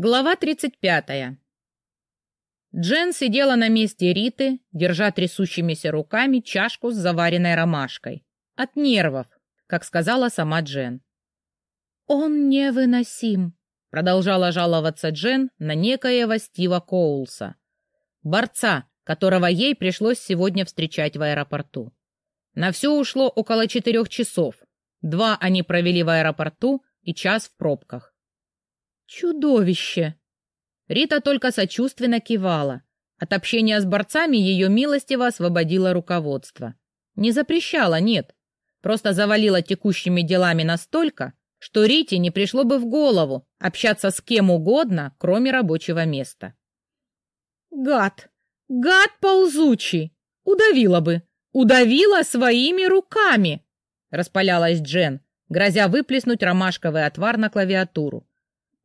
Глава 35. Джен сидела на месте Риты, держа трясущимися руками чашку с заваренной ромашкой. От нервов, как сказала сама Джен. «Он невыносим», — продолжала жаловаться Джен на некоего Стива Коулса, борца, которого ей пришлось сегодня встречать в аэропорту. На все ушло около четырех часов. Два они провели в аэропорту и час в пробках. «Чудовище!» Рита только сочувственно кивала. От общения с борцами ее милостиво освободило руководство. Не запрещала, нет. Просто завалила текущими делами настолько, что Рите не пришло бы в голову общаться с кем угодно, кроме рабочего места. «Гад! Гад ползучий! Удавила бы! Удавила своими руками!» Распалялась Джен, грозя выплеснуть ромашковый отвар на клавиатуру.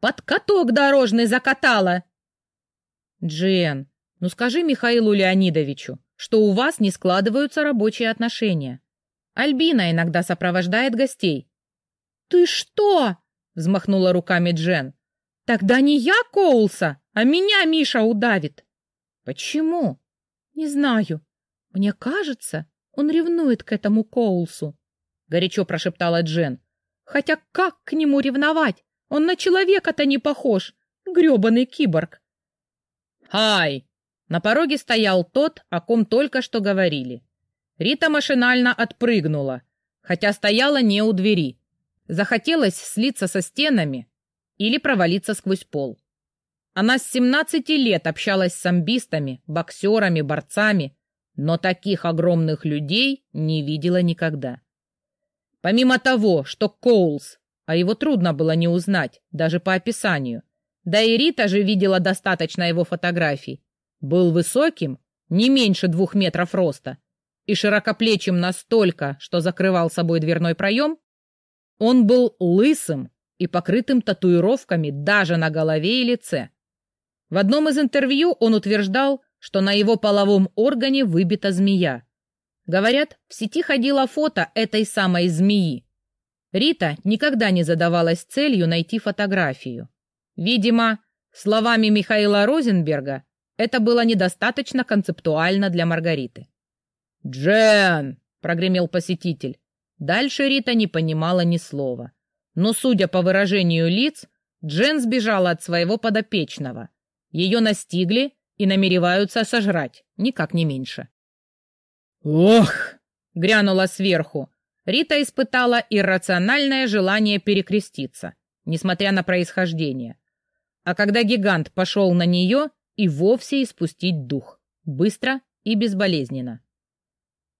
Под каток дорожный закатала. Джен, ну скажи Михаилу Леонидовичу, что у вас не складываются рабочие отношения. Альбина иногда сопровождает гостей. Ты что? взмахнула руками Джен. Тогда не я Коулса, а меня Миша удавит. Почему? Не знаю. Мне кажется, он ревнует к этому Коулсу, горячо прошептала Джен. Хотя как к нему ревновать? Он на человека-то не похож, грёбаный киборг. Ай! На пороге стоял тот, о ком только что говорили. Рита машинально отпрыгнула, хотя стояла не у двери. Захотелось слиться со стенами или провалиться сквозь пол. Она с 17 лет общалась с самбистами, боксерами, борцами, но таких огромных людей не видела никогда. Помимо того, что Коулс а его трудно было не узнать, даже по описанию. Да и Рита же видела достаточно его фотографий. Был высоким, не меньше двух метров роста, и широкоплечим настолько, что закрывал собой дверной проем. Он был лысым и покрытым татуировками даже на голове и лице. В одном из интервью он утверждал, что на его половом органе выбита змея. Говорят, в сети ходило фото этой самой змеи. Рита никогда не задавалась целью найти фотографию. Видимо, словами Михаила Розенберга, это было недостаточно концептуально для Маргариты. «Джен!» — прогремел посетитель. Дальше Рита не понимала ни слова. Но, судя по выражению лиц, Джен сбежала от своего подопечного. Ее настигли и намереваются сожрать, никак не меньше. «Ох!» — грянула сверху. Рита испытала иррациональное желание перекреститься, несмотря на происхождение. А когда гигант пошел на нее, и вовсе испустить дух. Быстро и безболезненно.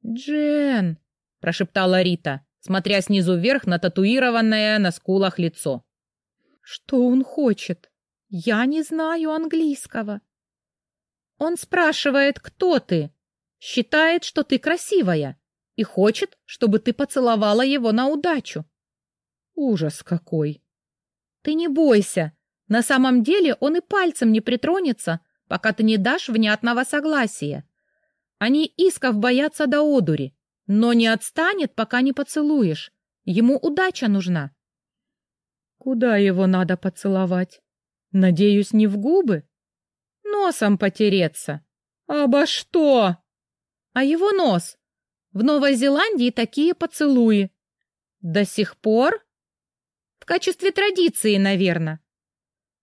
«Джен!» — прошептала Рита, смотря снизу вверх на татуированное на скулах лицо. «Что он хочет? Я не знаю английского». «Он спрашивает, кто ты. Считает, что ты красивая и хочет, чтобы ты поцеловала его на удачу. Ужас какой! Ты не бойся. На самом деле он и пальцем не притронется, пока ты не дашь внятного согласия. Они исков боятся до одури, но не отстанет, пока не поцелуешь. Ему удача нужна. Куда его надо поцеловать? Надеюсь, не в губы? Носом потереться. Обо что? А его нос в Новой Зеландии такие поцелуи. До сих пор? В качестве традиции, наверное.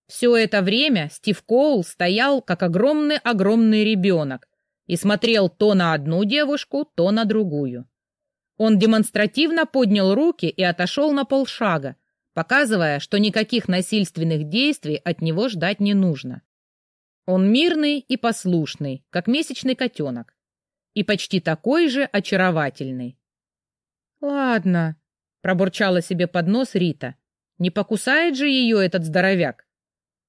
Все это время Стив Коул стоял, как огромный-огромный ребенок, и смотрел то на одну девушку, то на другую. Он демонстративно поднял руки и отошел на полшага, показывая, что никаких насильственных действий от него ждать не нужно. Он мирный и послушный, как месячный котенок и почти такой же очаровательный. «Ладно», — пробурчала себе под нос Рита, — «не покусает же ее этот здоровяк.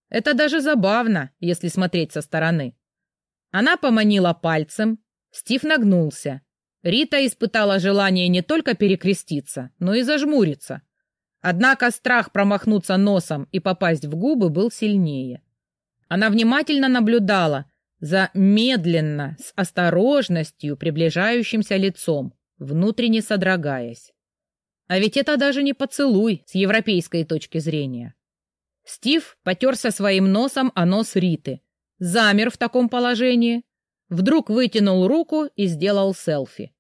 Это даже забавно, если смотреть со стороны». Она поманила пальцем, Стив нагнулся. Рита испытала желание не только перекреститься, но и зажмуриться. Однако страх промахнуться носом и попасть в губы был сильнее. Она внимательно наблюдала, за медленно, с осторожностью приближающимся лицом, внутренне содрогаясь. А ведь это даже не поцелуй с европейской точки зрения. Стив потерся своим носом о нос Риты, замер в таком положении, вдруг вытянул руку и сделал селфи.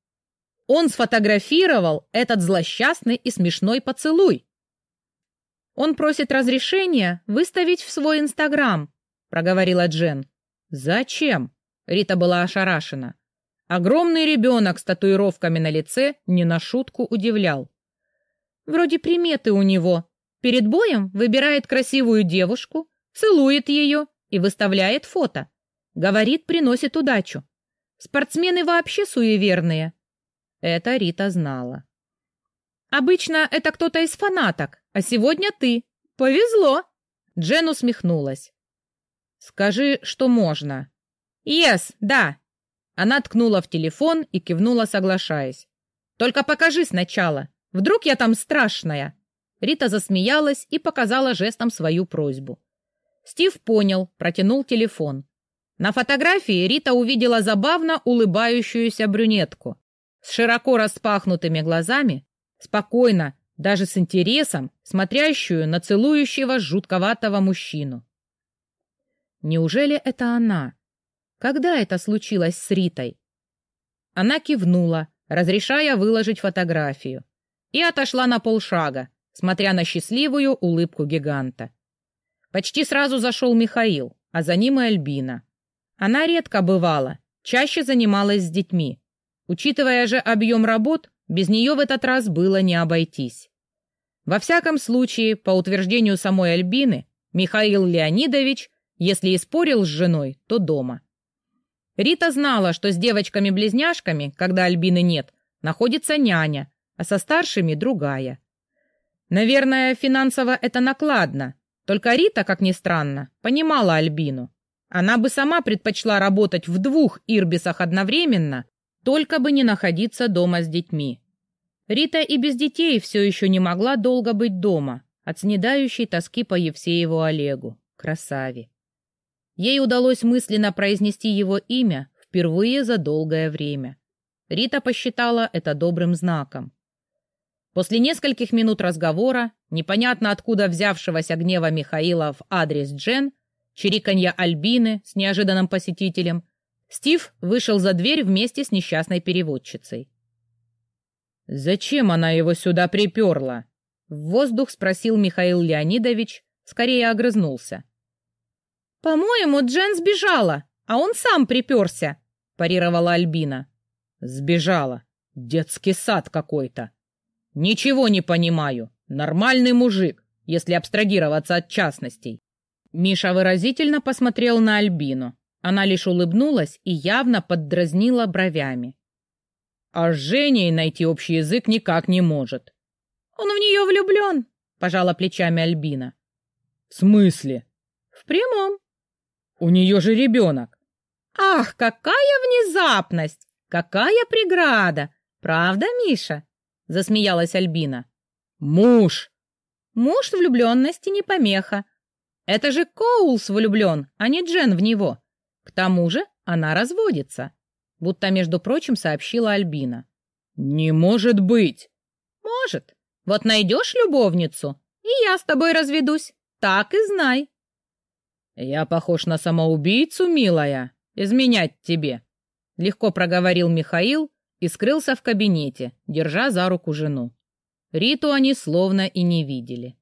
Он сфотографировал этот злосчастный и смешной поцелуй. Он просит разрешения выставить в свой Инстаграм, проговорила Джен. Зачем? Рита была ошарашена. Огромный ребенок с татуировками на лице не на шутку удивлял. Вроде приметы у него. Перед боем выбирает красивую девушку, целует ее и выставляет фото. Говорит, приносит удачу. Спортсмены вообще суеверные. Это Рита знала. Обычно это кто-то из фанаток, а сегодня ты. Повезло. Джен усмехнулась. Скажи, что можно. Yes, да. Она ткнула в телефон и кивнула, соглашаясь. Только покажи сначала. Вдруг я там страшная. Рита засмеялась и показала жестом свою просьбу. Стив понял, протянул телефон. На фотографии Рита увидела забавно улыбающуюся брюнетку с широко распахнутыми глазами, спокойно, даже с интересом, смотрящую на целующего жутковатого мужчину. Неужели это она? Когда это случилось с Ритой? Она кивнула, разрешая выложить фотографию, и отошла на полшага, смотря на счастливую улыбку гиганта. Почти сразу зашел Михаил, а за ним и Альбина. Она редко бывала, чаще занималась с детьми. Учитывая же объем работ, без нее в этот раз было не обойтись. Во всяком случае, по утверждению самой Альбины, Михаил Леонидович, если и спорил с женой, то дома. Рита знала, что с девочками-близняшками, когда Альбины нет, находится няня, а со старшими другая. Наверное, финансово это накладно, только Рита, как ни странно, понимала Альбину. Она бы сама предпочла работать в двух ирбисах одновременно, только бы не находиться дома с детьми. Рита и без детей все еще не могла долго быть дома, от снедающей тоски по Евсееву Олегу, красаве. Ей удалось мысленно произнести его имя впервые за долгое время. Рита посчитала это добрым знаком. После нескольких минут разговора, непонятно откуда взявшегося гнева Михаила в адрес Джен, чириканья Альбины с неожиданным посетителем, Стив вышел за дверь вместе с несчастной переводчицей. «Зачем она его сюда приперла?» В воздух спросил Михаил Леонидович, скорее огрызнулся. «По-моему, Джен сбежала, а он сам приперся», — парировала Альбина. «Сбежала. Детский сад какой-то. Ничего не понимаю. Нормальный мужик, если абстрагироваться от частностей». Миша выразительно посмотрел на Альбину. Она лишь улыбнулась и явно поддразнила бровями. А с Женей найти общий язык никак не может. «Он в нее влюблен», — пожала плечами Альбина. «В смысле?» «В прямом». «У нее же ребенок». «Ах, какая внезапность! Какая преграда! Правда, Миша?» — засмеялась Альбина. «Муж!» «Муж влюбленности не помеха. Это же Коулс влюблен, а не Джен в него. К тому же она разводится, будто, между прочим, сообщила Альбина. «Не может быть!» «Может. Вот найдешь любовницу, и я с тобой разведусь. Так и знай». «Я похож на самоубийцу, милая. Изменять тебе», — легко проговорил Михаил и скрылся в кабинете, держа за руку жену. Риту они словно и не видели.